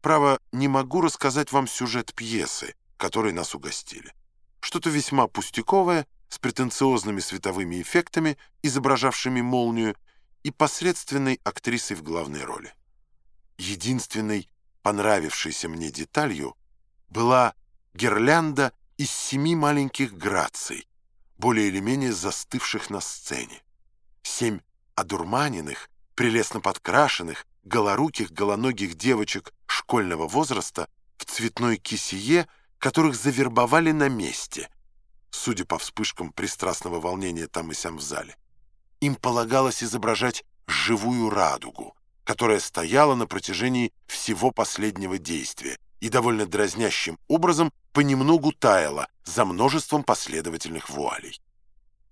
Право, не могу рассказать вам сюжет пьесы, которой нас угостили. Что-то весьма пустяковое, с претенциозными световыми эффектами, изображавшими молнию, и посредственной актрисой в главной роли. Единственной понравившейся мне деталью была гирлянда из семи маленьких граций, более или менее застывших на сцене. Семь одурманенных, прелестно подкрашенных, голоруких, голоногих девочек школьного возраста в цветной кисее, которых завербовали на месте, судя по вспышкам пристрастного волнения там и сям в зале. Им полагалось изображать живую радугу, которая стояла на протяжении всего последнего действия и довольно дразнящим образом понемногу таяла за множеством последовательных вуалей.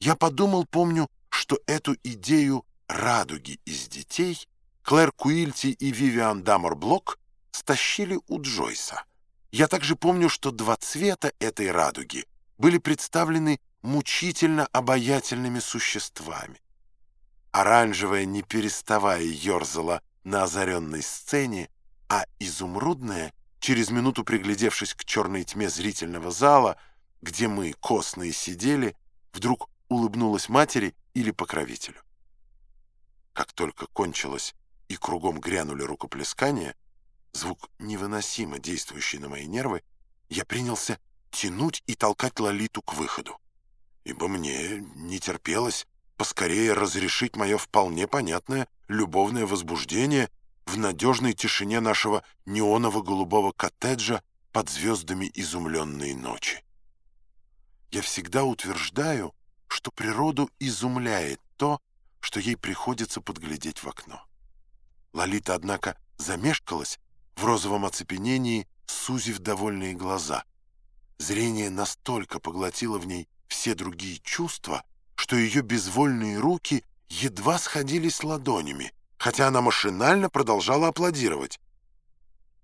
Я подумал, помню, что эту идею радуги из детей Клэр Куильти и Вивиан Дамор Блок стащили у Джойса. Я также помню, что два цвета этой радуги были представлены мучительно обаятельными существами. Оранжевая, не переставая, ерзала на озаренной сцене, а изумрудная, через минуту приглядевшись к черной тьме зрительного зала, где мы, костные, сидели, вдруг улыбнулась матери или покровителю. Как только кончилось и кругом грянули рукоплескания, звук невыносимо действующий на мои нервы, я принялся тянуть и толкать Лолиту к выходу, ибо мне не терпелось поскорее разрешить мое вполне понятное любовное возбуждение в надежной тишине нашего неоново-голубого коттеджа под звездами изумленной ночи. Я всегда утверждаю, что природу изумляет то, что ей приходится подглядеть в окно. Лолита, однако, замешкалась в розовом оцепенении, сузив довольные глаза. Зрение настолько поглотило в ней все другие чувства, что ее безвольные руки едва сходились ладонями, хотя она машинально продолжала аплодировать.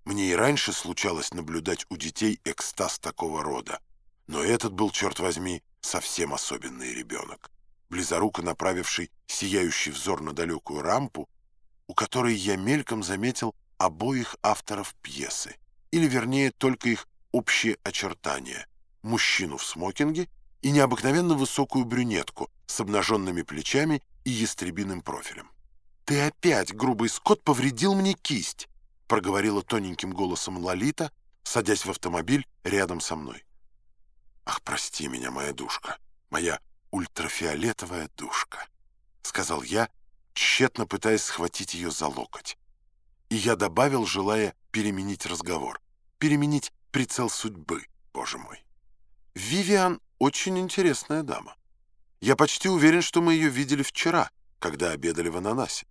Мне и раньше случалось наблюдать у детей экстаз такого рода, но этот был, черт возьми, совсем особенный ребенок, близоруко направивший сияющий взор на далекую рампу, у которой я мельком заметил обоих авторов пьесы, или, вернее, только их общие очертания — мужчину в смокинге и необыкновенно высокую брюнетку с обнаженными плечами и ястребиным профилем. «Ты опять, грубый скот, повредил мне кисть!» — проговорила тоненьким голосом Лолита, садясь в автомобиль рядом со мной. «Ах, прости меня, моя душка, моя ультрафиолетовая душка», — сказал я, тщетно пытаясь схватить ее за локоть. И я добавил, желая переменить разговор, переменить прицел судьбы, боже мой. Вивиан очень интересная дама. Я почти уверен, что мы ее видели вчера, когда обедали в ананасе.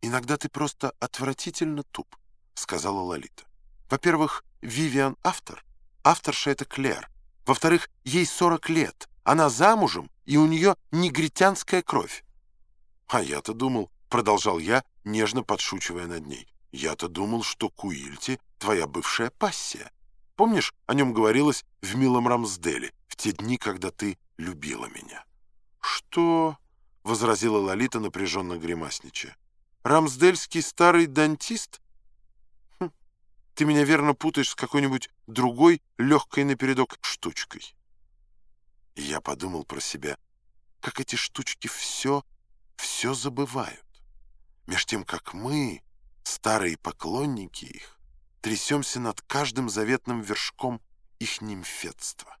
«Иногда ты просто отвратительно туп», — сказала Лолита. «Во-первых, Вивиан — автор. Авторша — это Клэр. Во-вторых, ей 40 лет. Она замужем, и у нее негритянская кровь». «А я-то думал», — продолжал я, нежно подшучивая над ней, «я-то думал, что Куильти — твоя бывшая пассия. Помнишь, о нем говорилось в «Милом Рамсделе», в те дни, когда ты любила меня. «Что?» — возразила Лолита, напряженно гримасничая. «Рамсдельский старый дантист? Хм, ты меня верно путаешь с какой-нибудь другой легкой напередок штучкой». И я подумал про себя, как эти штучки все, все забывают. Меж тем, как мы, старые поклонники их, трясемся над каждым заветным вершком их нимфетства.